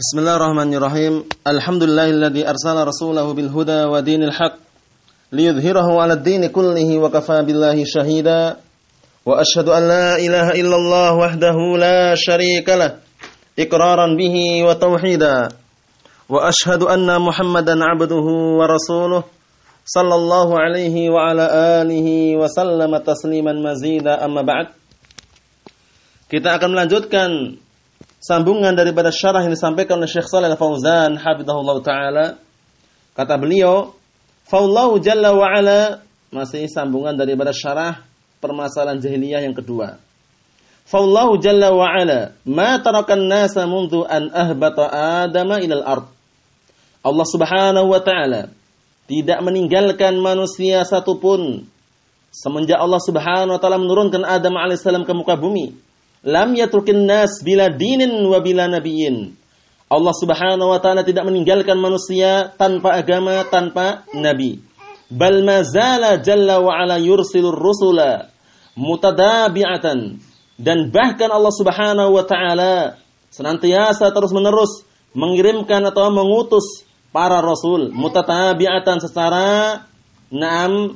Bismillahirrahmanirrahim. Alhamdulillahilladzi arsala rasulahu bil huda wa dinil haq liyudhhirahu 'ala ad-din kullihi wa kafa billahi shahida. Wa ashhadu an la ilaha illallah wahdahu la syarika lah iqraran bihi wa tauhida. Wa ashhadu anna Muhammadan 'abduhu wa rasuluh sallallahu alaihi wa ala alihi wa sallama tasliman mazida amma ba'd. Kita akan melanjutkan sambungan daripada syarah yang disampaikan oleh Syekh Shalal Fauzan hafizahullah taala. Kata beliau, "Faullahu jalla wa ala" masih sambungan daripada syarah permasalahan jahiliyah yang kedua. Faullahu jalla wa ala ma tarakan nasa mundu an ahbata adama ilal ard. Allah Subhanahu wa taala tidak meninggalkan manusia satupun semenjak Allah Subhanahu wa taala menurunkan Adam alaihissalam ke muka bumi lam yatrukin nas bila dinin wa bila nabiyin. Allah Subhanahu wa taala tidak meninggalkan manusia tanpa agama, tanpa nabi. Bal mazala jalla wa ala yursilur rusula mutadabi'atan dan bahkan Allah Subhanahu wa taala senantiasa terus-menerus mengirimkan atau mengutus para rasul mutatabi'atan secara naam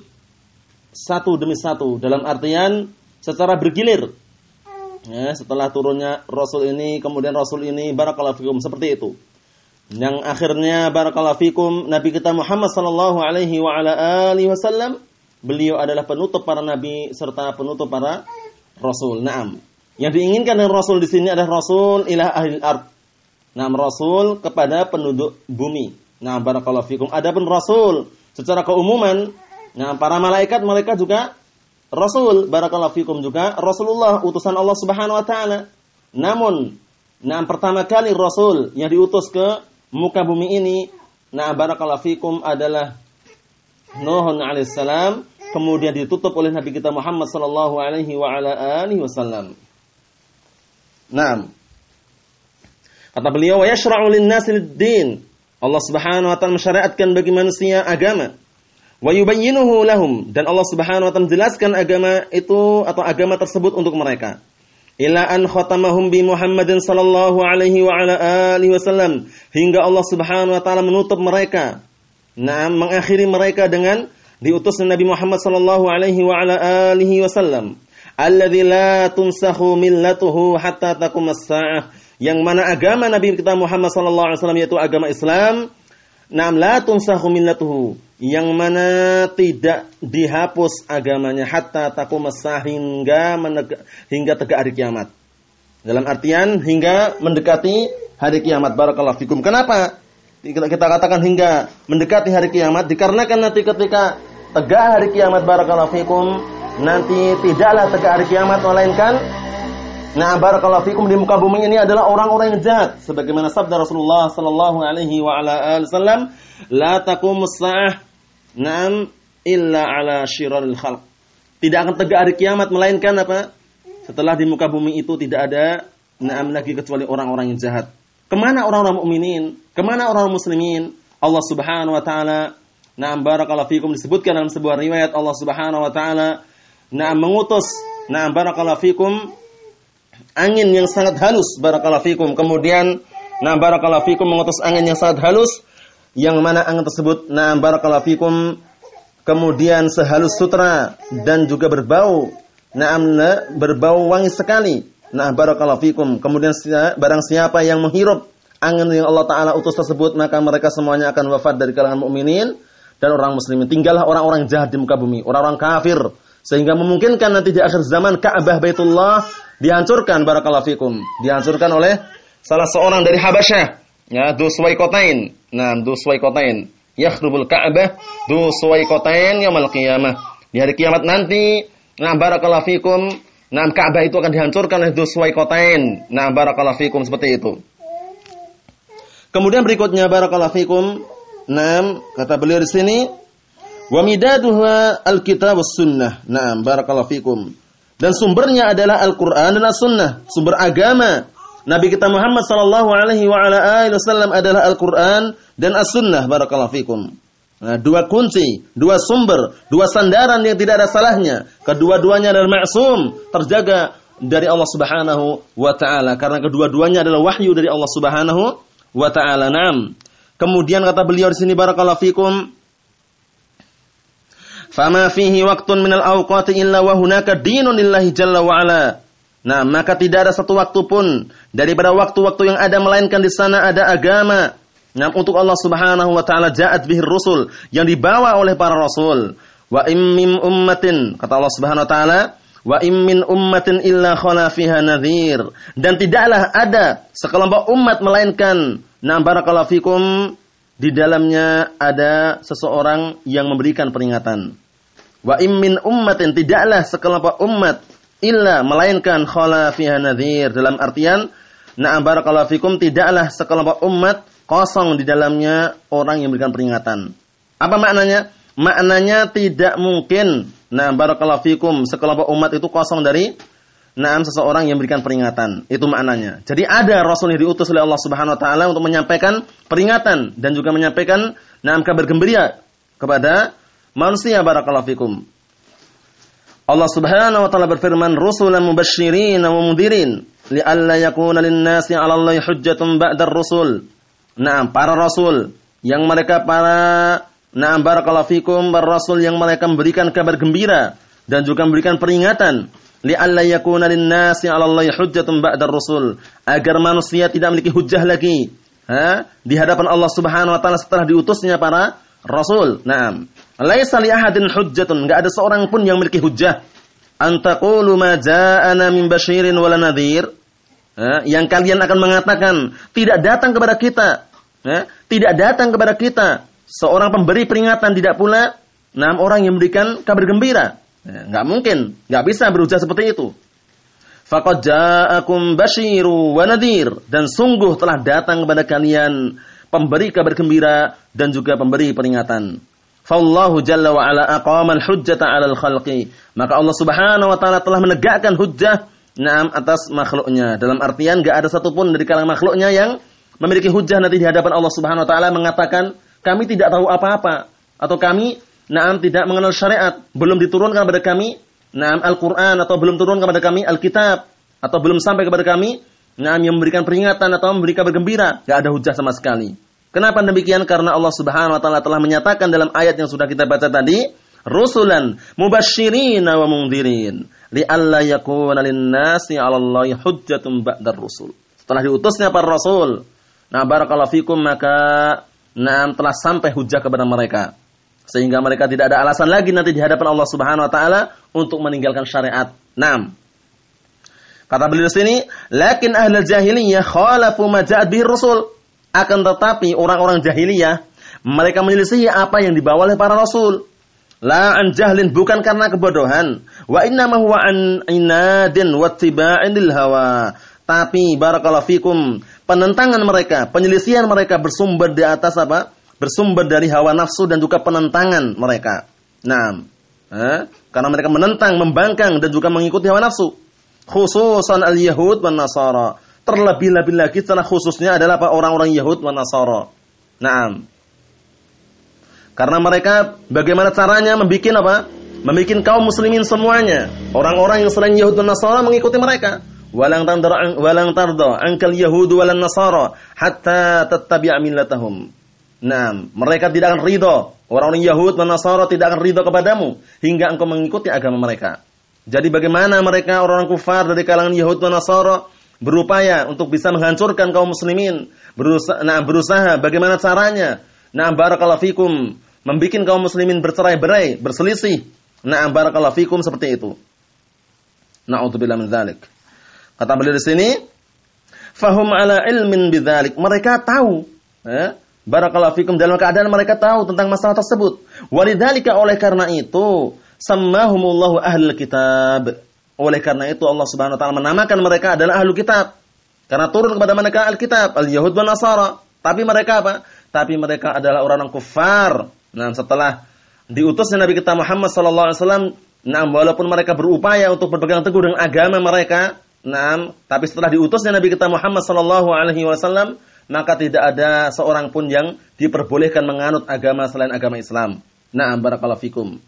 satu demi satu dalam artian secara bergilir Ya, setelah turunnya Rasul ini, kemudian Rasul ini barakallahu fikum seperti itu. Yang akhirnya barakallahu fikum Nabi kita Muhammad sallallahu alaihi wa ala alihi wasallam beliau adalah penutup para nabi serta penutup para rasul. Naam. Yang diinginkan dengan rasul di sini adalah rasul ilah ahli ard. Naam rasul kepada penduduk bumi. Nah, barakallahu fikum. Adapun rasul secara keumuman, nah para malaikat mereka juga Rasul barakallahu fikum juga Rasulullah utusan Allah Subhanahu wa taala. Namun, nah pertama kali Rasul yang diutus ke muka bumi ini, nah barakallahu fikum adalah Nuh alaihissalam, kemudian ditutup oleh Nabi kita Muhammad sallallahu alaihi wa ala alihi wasallam. Naam. Kata beliau, "Wa yashra'u lin-nasi din Allah Subhanahu wa taala mensyariatkan bagi manusia agama wa yubayyinuhu lahum dan Allah Subhanahu wa taala menjelaskan agama itu atau agama tersebut untuk mereka. Ila an khatamahum bi Muhammadin sallallahu alaihi wa ala alihi wasallam hingga Allah Subhanahu wa taala menutup mereka. Nah, mengakhiri mereka dengan diutusnya Nabi Muhammad sallallahu alaihi wa ala alihi wasallam. Alladzi la tunsakhu millatuhu hatta taqum as-sa'ah. Yang mana agama Nabi kita Muhammad sallallahu alaihi wasallam yaitu agama Islam. Naam la tunsakhu millatuhu yang mana tidak dihapus agamanya hatta takum hingga hingga tegak hari kiamat. Dalam artian hingga mendekati hari kiamat. Barakallahu fikum. Kenapa? Kita, kita katakan hingga mendekati hari kiamat dikarenakan nanti ketika tegak hari kiamat barakallahu fikum nanti tidaklah tegak hari kiamat melainkan Nah, barakallahu fikum di muka bumi ini adalah orang-orang yang jahat sebagaimana sabda Rasulullah sallallahu alaihi wa ala alihi wasallam, "La taqumus sa'ah na'am illa ala syiraril khalq." Tidak akan tegak hari kiamat melainkan apa? Setelah di muka bumi itu tidak ada na'am lagi kecuali orang-orang yang jahat. Ke mana orang-orang mukminin? Ke mana orang muslimin? Allah Subhanahu wa taala Na'am barakallahu fikum disebutkan dalam sebuah riwayat Allah Subhanahu wa taala na'am mengutus na'am barakallahu fikum angin yang sangat halus barakallahu fikum. Kemudian nah barakallahu fikum mengutus angin yang sangat halus yang mana angin tersebut nah barakallahu fikum kemudian sehalus sutra dan juga berbau nah berbau wangi sekali. Nah barakallahu fikum. Kemudian barang siapa yang menghirup angin yang Allah taala utus tersebut maka mereka semuanya akan wafat dari kalangan mukminin dan orang muslimin. Tinggallah orang-orang jahat di muka bumi, orang-orang kafir sehingga memungkinkan nanti di akhir zaman Ka'bah Baitullah dihancurkan barakallahu fikum, dihancurkan oleh salah seorang dari Habasyah, ya, Duswaikotain. Nah, Duswaikotain. Yakhrubul Ka'bah Duswaikotain yaumil qiyamah. Di hari kiamat nanti, nah barakallahu fikum, nah Ka'bah itu akan dihancurkan oleh Duswaikotain. Nah, barakallahu fikum seperti itu. Kemudian berikutnya barakallahu fikum, nah kata beliau di sini, wa midaduha alkitab sunnah. Nah, barakallahu fikum. Dan sumbernya adalah Al-Quran dan As-Sunnah. Sumber agama. Nabi kita Muhammad sallallahu alaihi wa ala wasallam adalah Al-Quran dan As-Sunnah. Barakallahu fikum. Nah, dua kunci, dua sumber, dua sandaran yang tidak ada salahnya. Kedua-duanya adalah maksum, terjaga dari Allah Subhanahu wa taala karena kedua-duanya adalah wahyu dari Allah Subhanahu wa taala. Naam. Kemudian kata beliau di sini barakallahu fikum Fama fihi waqtun minal awqati illa wa hunaka dinun lillahi jalla wa ala. Nah, maka tidak ada satu waktu pun daripada waktu-waktu yang ada melainkan di sana ada agama. Nah, untuk Allah Subhanahu wa taala ja'at bihir rusul yang dibawa oleh para rasul. Wa immim ummatin kata Allah Subhanahu wa taala Wa immin ummatin illa khala fiha nadhir. Dan tidaklah ada sekelompok umat melainkan na barakallahu fikum di dalamnya ada seseorang yang memberikan peringatan. Wa immin ummatin tidaklah sekelompok umat illa melainkan khala fiha nadhir dalam artian na barakallahu fikum tidaklah sekelompok umat kosong di dalamnya orang yang memberikan peringatan. Apa maknanya? Maknanya tidak mungkin Nah, barakallahu fikum, sekelompok umat itu kosong dari Naam seseorang yang memberikan peringatan. Itu maknanya. Jadi ada Rasul yang diutus oleh Allah Subhanahu wa taala untuk menyampaikan peringatan dan juga menyampaikan naam kabar gembira kepada manusia barakallahu fikum. Allah Subhanahu wa taala berfirman, "Rusulan mubasysyirin wa mundhirin li'alla yakuna lin-nasi 'ala Allahi hujjatun ba'dar rusul." Naam, para rasul yang mereka para Na'am barakallahu fikum rasul yang mereka memberikan kabar gembira dan juga memberikan peringatan li'alla yakuna lin-nasi 'ala Allahi hujjatun ba'da rasul agar manusia tidak memiliki hujjah lagi ha? di hadapan Allah Subhanahu wa taala setelah diutusnya para rasul. Naam. Laisa li ahadin hujjatun, enggak ada seorang pun yang memiliki hujjah. Antaqulu ma min wala nadhir. Yang kalian akan mengatakan tidak datang kepada kita, ha? tidak datang kepada kita seorang pemberi peringatan tidak pula enam orang yang memberikan kabar gembira. Ya, nggak mungkin, nggak bisa berusaha seperti itu. Faqad ja'akum basyiru wa nadhir dan sungguh telah datang kepada kalian pemberi kabar gembira dan juga pemberi peringatan. Fallahu jalla wa ala aqama al-hujjata 'ala al-khalqi. Maka Allah Subhanahu wa taala telah menegakkan hujjah Naam atas makhluknya. Dalam artian gak ada satupun dari kalangan makhluknya yang memiliki hujjah nanti di hadapan Allah Subhanahu wa taala mengatakan kami tidak tahu apa-apa atau kami naam tidak mengenal syariat, belum diturunkan kepada kami naam Al-Qur'an atau belum turun kepada kami Alkitab atau belum sampai kepada kami naam yang memberikan peringatan atau memberikan bergembira, enggak ada hujah sama sekali. Kenapa demikian? Karena Allah Subhanahu wa taala telah menyatakan dalam ayat yang sudah kita baca tadi, rusulan mubasysyirin wa mundhirin alla yakuna lin-nasi 'ala Allahi hujjatun ba'dar rusul. Setelah diutusnya para rasul, nah barakallahu fikum maka nah telah sampai hujah kepada mereka sehingga mereka tidak ada alasan lagi nanti di hadapan Allah Subhanahu wa taala untuk meninggalkan syariat. Naam. Kata beliau di sini, "Lakin ahli jahiliyah khalafu ma ja'at bihi rasul." Akan tetapi orang-orang jahiliyah mereka menyelisihi apa yang dibawa oleh para rasul. La an jahlin bukan karena kebodohan, wa inna ma huwa an inadin wa tiba'in lil hawa. Tapi barakallahu fikum penentangan mereka, penyelisihan mereka bersumber di atas apa? Bersumber dari hawa nafsu dan juga penentangan mereka. Nah, eh? karena mereka menentang, membangkang dan juga mengikuti hawa nafsu. Khususan al-Yahud dan Nasara. Terlebih-lebih lagi secara khususnya adalah apa? Orang-orang Yahud dan Nasara. Nah, karena mereka bagaimana caranya membuat apa? Membikin kaum muslimin semuanya. Orang-orang yang selain Yahud dan Nasara mengikuti mereka walang tardha walang tardha ankal yahud walan nasara hatta tattabi'a millatahum. Nah, mereka tidak akan ridho. Orang-orang Yahud dan Nasara tidak akan ridho kepadamu hingga engkau mengikuti agama mereka. Jadi bagaimana mereka orang-orang kufar dari kalangan Yahud dan Nasara berupaya untuk bisa menghancurkan kaum muslimin, berusaha, nah berusaha bagaimana caranya? Nah, barakallahu fikum, membikin kaum muslimin bercerai-berai, berselisih. Nah, barakallahu fikum seperti itu. Na'udzubillah min dzalik. Kata beliau di sini, fahum ala ilmin bidzalik. Mereka tahu, ya, barakallahu fikum dalam keadaan mereka tahu tentang masalah tersebut. Walidzalika oleh karena itu, sammahumullahu ahlul kitab. Oleh karena itu Allah Subhanahu wa taala menamakan mereka adalah ahlu kitab. Karena turun kepada mereka Alkitab, Al-Yahud dan Nasara. Tapi mereka apa? Tapi mereka adalah orang-orang kufar. Nah, setelah diutusnya Nabi kita Muhammad sallallahu alaihi wasallam, nah walaupun mereka berupaya untuk berpegang teguh dengan agama mereka, Nah, tapi setelah diutusnya Nabi kita Muhammad sallallahu alaihi wasallam, maka tidak ada seorang pun yang diperbolehkan menganut agama selain agama Islam. Nah, barakallahu fikum.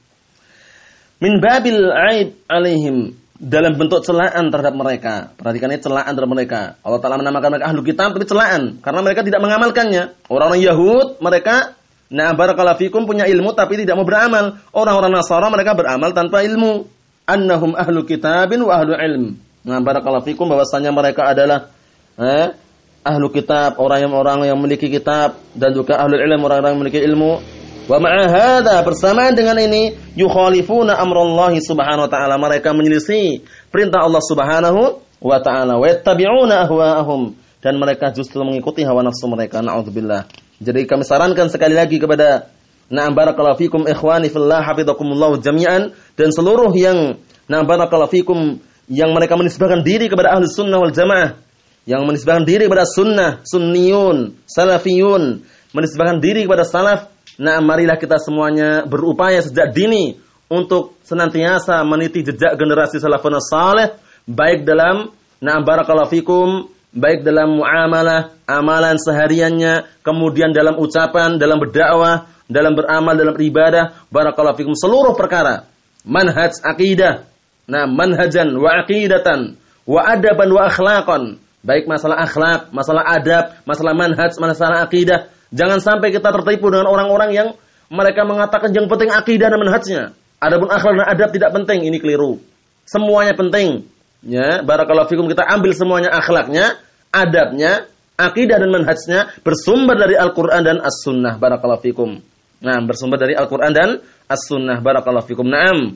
Min babil aib alaihim. Dalam bentuk celaan terhadap mereka. Perhatikan ini celaan terhadap mereka. Allah Ta'ala menamakan mereka ahlu kitab tapi celaan. Karena mereka tidak mengamalkannya. Orang-orang Yahud, mereka nah barakallahu fikum punya ilmu tapi tidak mau beramal. Orang-orang Nasara mereka beramal tanpa ilmu. Annahum ahlu kitabin wa ahlu ilm. Nah barakallahu fikum bahwasanya mereka adalah eh, ahlu kitab, orang-orang yang memiliki kitab dan juga ahlu ilm, orang-orang yang memiliki ilmu Wa ma'a hadza bersamaan dengan ini yukhalifuna amrallahi subhanahu wa ta'ala. Mereka menyelisih perintah Allah subhanahu wa ta'ala. Wa yattabi'una ahwa'ahum. Dan mereka justru mengikuti hawa nafsu mereka. Naudzubillah. Jadi kami sarankan sekali lagi kepada Na'am barakallahu fikum ikhwani fillah hafizakumullah jami'an. Dan seluruh yang na'am barakallahu fikum yang mereka menisbahkan diri kepada ahli sunnah wal jamaah. Yang menisbahkan diri kepada sunnah, sunniyun, salafiyun, menisbahkan diri kepada salaf Nah, marilah kita semuanya berupaya sejak dini untuk senantiasa meniti jejak generasi salafun saleh baik dalam nah barakallahu fikum baik dalam muamalah, amalan sehariannya, kemudian dalam ucapan, dalam berdakwah, dalam beramal, dalam beribadah, barakallahu fikum seluruh perkara. Manhaj akidah, nah manhajan wa aqidatan wa adaban wa akhlaqan. Baik masalah akhlak, masalah adab, masalah manhaj, masalah akidah, Jangan sampai kita tertipu dengan orang-orang yang mereka mengatakan yang penting akidah dan manhajnya. Adapun akhlak dan adab tidak penting, ini keliru. Semuanya penting. Ya, barakallahu fikum kita ambil semuanya akhlaknya, adabnya, akidah dan manhajnya bersumber dari Al-Qur'an dan As-Sunnah. Barakallahu fikum. Nah, bersumber dari Al-Qur'an dan As-Sunnah. Barakallahu fikum. Naam.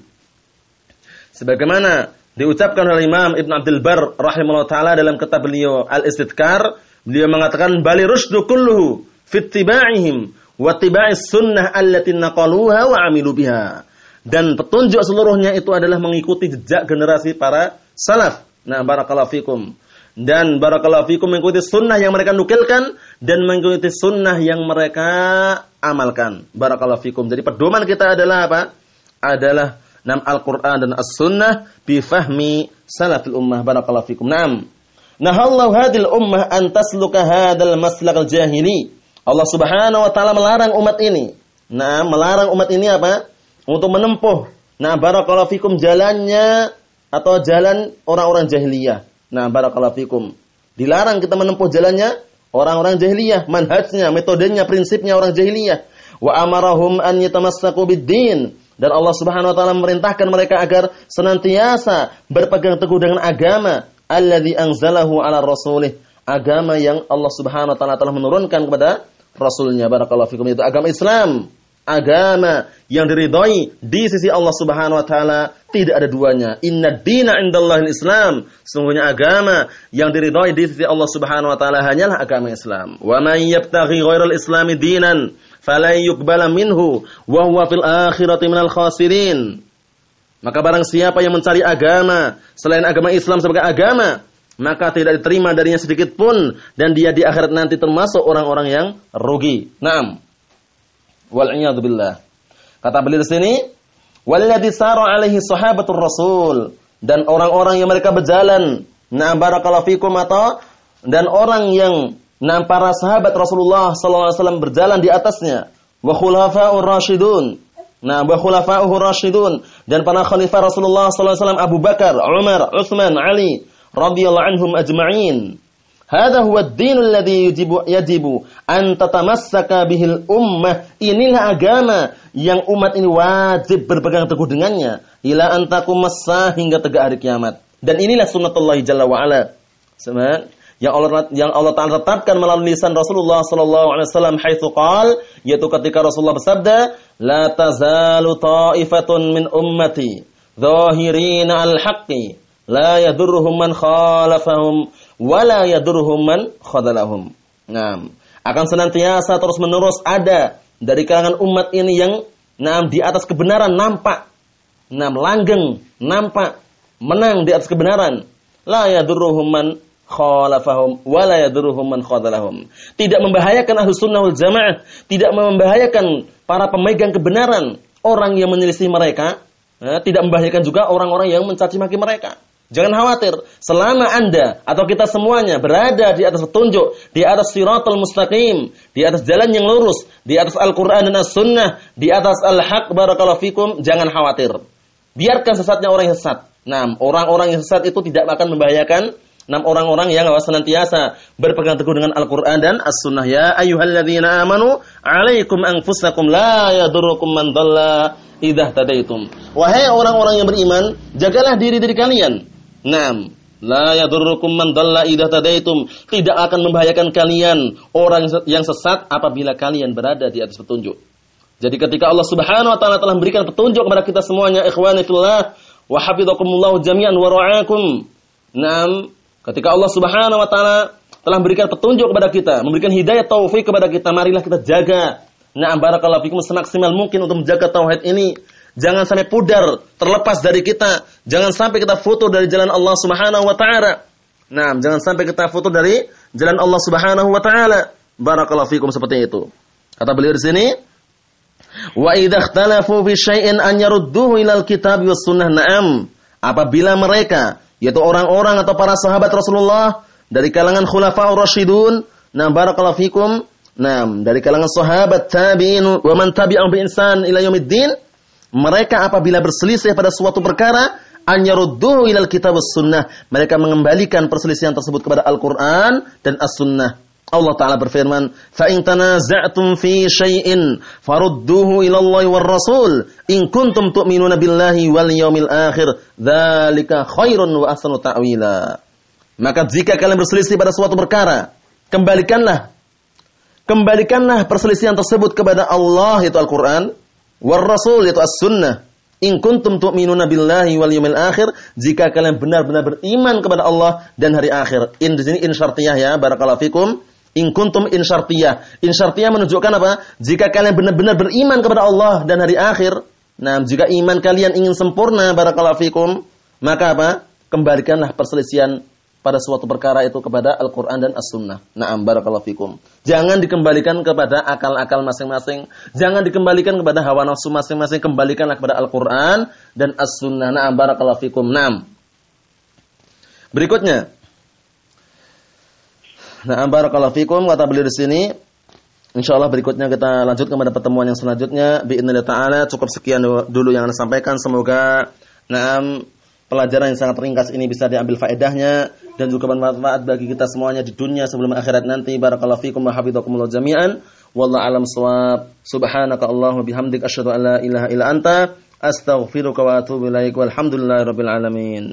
Sebagaimana diucapkan oleh Imam Ibn Abdul Bar rahimahullah taala dalam kitab beliau Al-Istidkar, beliau mengatakan bali rusdu kulluhu fittiba'ihim wa tiba'is sunnah allati naqaluha wa amilu biha. Dan petunjuk seluruhnya itu adalah mengikuti jejak generasi para salaf. Nah, barakallahu fikum. Dan barakallahu fikum mengikuti sunnah yang mereka nukilkan dan mengikuti sunnah yang mereka amalkan. Barakallahu fikum. Jadi pedoman kita adalah apa? Adalah nam Al-Quran dan As-Sunnah bifahmi salafil ummah. Barakallahu fikum. Naam. Nahallahu hadil ummah an tasluka hadal maslak al-jahili Allah Subhanahu wa taala melarang umat ini. Nah, melarang umat ini apa? Untuk menempuh nah barakallahu fikum jalannya atau jalan orang-orang jahiliyah. Nah, barakallahu fikum. Dilarang kita menempuh jalannya orang-orang jahiliyah, manhajnya, metodenya, prinsipnya orang jahiliyah. Wa amarahum an yatamassaku bid-din dan Allah Subhanahu wa taala memerintahkan mereka agar senantiasa berpegang teguh dengan agama alladzi anzalahu ala rasulih agama yang Allah Subhanahu wa taala telah menurunkan kepada Rasulnya barakallahu fikum itu agama Islam agama yang diridhoi di sisi Allah Subhanahu wa taala tidak ada duanya. Inna dina indallahi Islam. Sungguhnya agama yang diridhoi di sisi Allah Subhanahu wa taala hanyalah agama Islam. Wa may yabtaghi ghairal islami dinan falan yuqbala minhu wa huwa fil akhirati minal khasirin. Maka barang siapa yang mencari agama selain agama Islam sebagai agama, maka tidak diterima darinya sedikit pun dan dia di akhirat nanti termasuk orang-orang yang rugi. Naam. Wal billah. Kata beliau di sini, walladzi sara alaihi sahabatur rasul dan orang-orang yang mereka berjalan na'am barakallahu fikum atau dan orang yang na'am para sahabat Rasulullah sallallahu alaihi wasallam berjalan di atasnya wa khulafa'ur rasyidun Nah, wa khulafa'uhu rasyidun dan para khalifah Rasulullah wasallam Abu Bakar, Umar, Utsman, Ali radhiyallahu anhum ajma'in. Hada huwa ad-dinul ladzi yajibu yajibu an tatamassaka bihil ummah. Inilah agama yang umat ini wajib berpegang teguh dengannya ila an taqummasa hingga tegak hari kiamat. Dan inilah sunnatullah jalla wa ala. yang Allah yang Allah Taala tetapkan melalui lisan Rasulullah sallallahu alaihi wasallam haitsu qal yaitu ketika Rasulullah bersabda la tazalu ta'ifatun min ummati dhahirina al-haqqi la yadurruhum man khalafahum wa la yadurruhum man khadalahum. Nah, akan senantiasa terus menerus ada dari kalangan umat ini yang nah, di atas kebenaran nampak, nah, langgeng, nampak, menang di atas kebenaran. La yadurruhum man khalafahum wa la yadurruhum man khadalahum. Tidak membahayakan ahlu sunnah wal jamaah, tidak membahayakan para pemegang kebenaran, orang yang menyelisih mereka, nah, tidak membahayakan juga orang-orang yang mencaci maki mereka. Jangan khawatir, selama Anda atau kita semuanya berada di atas petunjuk, di atas siratal mustaqim, di atas jalan yang lurus, di atas Al-Qur'an dan As-Sunnah, di atas Al-Haq barakallahu fikum, jangan khawatir. Biarkan sesatnya orang yang sesat. Nah, orang-orang yang sesat itu tidak akan membahayakan enam orang-orang yang senantiasa berpegang teguh dengan Al-Qur'an dan As-Sunnah. Ya ayyuhalladzina amanu, 'alaikum anfusakum la yadurrukum man dhalla idza tadaitum. Wahai orang-orang yang beriman, jagalah diri-diri kalian. Naam, La yadurrukum man dhalla idza tadaitum. Tidak akan membahayakan kalian orang yang sesat apabila kalian berada di atas petunjuk. Jadi ketika Allah Subhanahu wa taala telah memberikan petunjuk kepada kita semuanya, ikhwani fillah, wa hafizakumullah jami'an wa ra'akum. Naam, ketika Allah Subhanahu wa taala telah memberikan petunjuk kepada kita, memberikan hidayah taufik kepada kita, marilah kita jaga. Naam barakallahu fikum semaksimal mungkin untuk menjaga tauhid ini Jangan sampai pudar, terlepas dari kita. Jangan sampai kita foto dari jalan Allah Subhanahu wa taala. Nah, jangan sampai kita foto dari jalan Allah Subhanahu wa taala. Barakallahu fikum seperti itu. Kata beliau di sini, wa idza ikhtalafu fi syai'in an yarudduhu ilal kitab was sunnah na'am. Apabila mereka yaitu orang-orang atau para sahabat Rasulullah dari kalangan khulafaur rasyidun, nah barakallahu fikum, nah dari kalangan sahabat tabi'in wa man tabi'ahum bi insan ila yaumiddin, mereka apabila berselisih pada suatu perkara, anyarudduhu ilal kitab sunnah. Mereka mengembalikan perselisihan tersebut kepada Al-Quran dan As-Sunnah. Allah Ta'ala berfirman, فَإِن تَنَازَعْتُمْ فِي شَيْءٍ فَرُدُّوهُ إِلَى اللَّهِ وَالرَّسُولِ إِن كُنْتُمْ تُؤْمِنُونَ بِاللَّهِ وَالْيَوْمِ الْآخِرِ ذَلِكَ خَيْرٌ وَأَحْسَنُ تَأْوِيلًا Maka jika kalian berselisih pada suatu perkara, kembalikanlah kembalikanlah perselisihan tersebut kepada Allah itu Al-Qur'an war rasul itu as-sunnah. In kuntum tu'minuna billahi wal yawmil akhir, jika kalian benar-benar beriman kepada Allah dan hari akhir. In di sini in syartiyah ya, barakallahu fikum. In kuntum in syartiyah. In syartiyah menunjukkan apa? Jika kalian benar-benar beriman kepada Allah dan hari akhir. Nah, jika iman kalian ingin sempurna, barakallahu fikum, maka apa? Kembalikanlah perselisihan pada suatu perkara itu kepada Al-Quran dan As-Sunnah. Naam barakallahu fikum. Jangan dikembalikan kepada akal-akal masing-masing. Jangan dikembalikan kepada hawa nafsu masing-masing. Kembalikanlah kepada Al-Quran dan As-Sunnah. Naam barakallahu fikum. Naam. Berikutnya. Naam barakallahu fikum. Kata beliau di sini. InsyaAllah berikutnya kita lanjut kepada pertemuan yang selanjutnya. Bi'inillah ta'ala. Cukup sekian dulu yang anda sampaikan. Semoga. Naam pelajaran yang sangat ringkas ini bisa diambil faedahnya dan juga bermanfaat bagi kita semuanya di dunia sebelum akhirat nanti. Barakallahu fikum wa hafizakumullah jami'an. Wallahu alam shawab. Subhanaka Allahumma bihamdik asyhadu an la ilaha illa anta astaghfiruka wa atubu ilaik. Walhamdulillahirabbil alamin.